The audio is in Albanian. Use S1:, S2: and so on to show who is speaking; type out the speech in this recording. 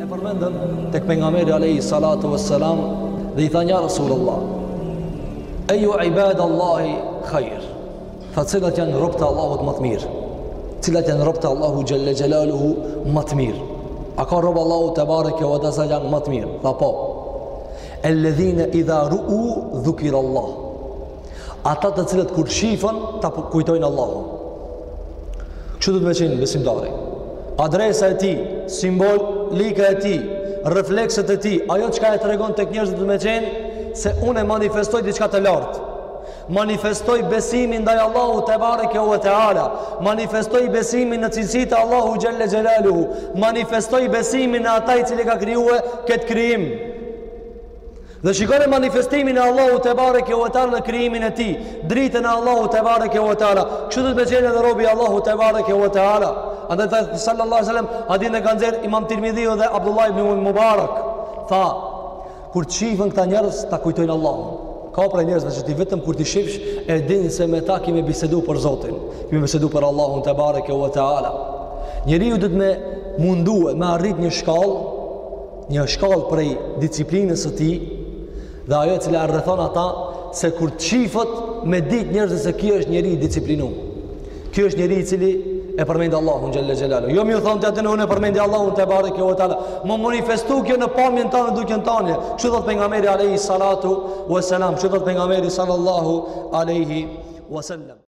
S1: E përmendën tek pejgamberit alayhi salatu wassalam dhe i tha ja Rasulullah. Ayu ibadallahi khair. Tha cilët janë robët e Allahut më të mirë? Cilët janë robët e Allahut xhalla xhelaluhu më të mirë? A ka robë Allahu tebareke ve teala që janë më të mirë? Tha po. Eledhine idha ru'u dhukira Allah. Ata të cilët kur shifën, ta kujtojnë Allahun. Kështu duhet me qenë besimtari. Adresa e tij, simbolika e tij, reflekset e tij, ajo çka e tregon tek njerëzit duhet me qenë, se unë e manifestoj diçka të lartë. Manifestoj besimin ndaj Allahut tebareke ve teala. Manifestoj besimin në cilësitë e Allahut xhelle xhelaluhu. Manifestoj besimin në atë i cili ka kriju këtë krijim. Dhe shikone manifestimin e Allahut tebareke ve teala në krijimin e tij, dritën e Allahut tebareke ve teala. Kështu duhet me qenë edhe robi i Allahut tebareke ve teala. Andaj tha sallallahu alaihi wasallam, hadithin e ka nxjerrë Imam Tirmidhiu dhe Abdullah ibn Mubarak. Tha, kur të shihën këta njerëz, ta kujtojnë Allahun. Ka pra njerëz që ti vetëm kur t'i shifsh, e din se me ta ki me bisedu për Zotin. Ki me bisedu për Allahun tebareke ve teala. Njeriu duhet me u mundue me arrit një shkallë një shkallë prej disiplinës së tij dhe ajo e cila e rrethon ata se kur të shifet me ditë njerëzit se ky është njeri i disiplinuar. Ky është njeri i cili e përmend Allahun xhalla xhelaluhu. Jo me u thonë ti atë, unë e përmend Allahun tebareke ve teala. Me u manifestu kjo në pamjen tonë në dukjen tonë. Kështu thot pejgamberi alayhi salatu wa salam, kështu thot pejgamberi sallallahu alaihi wasallam.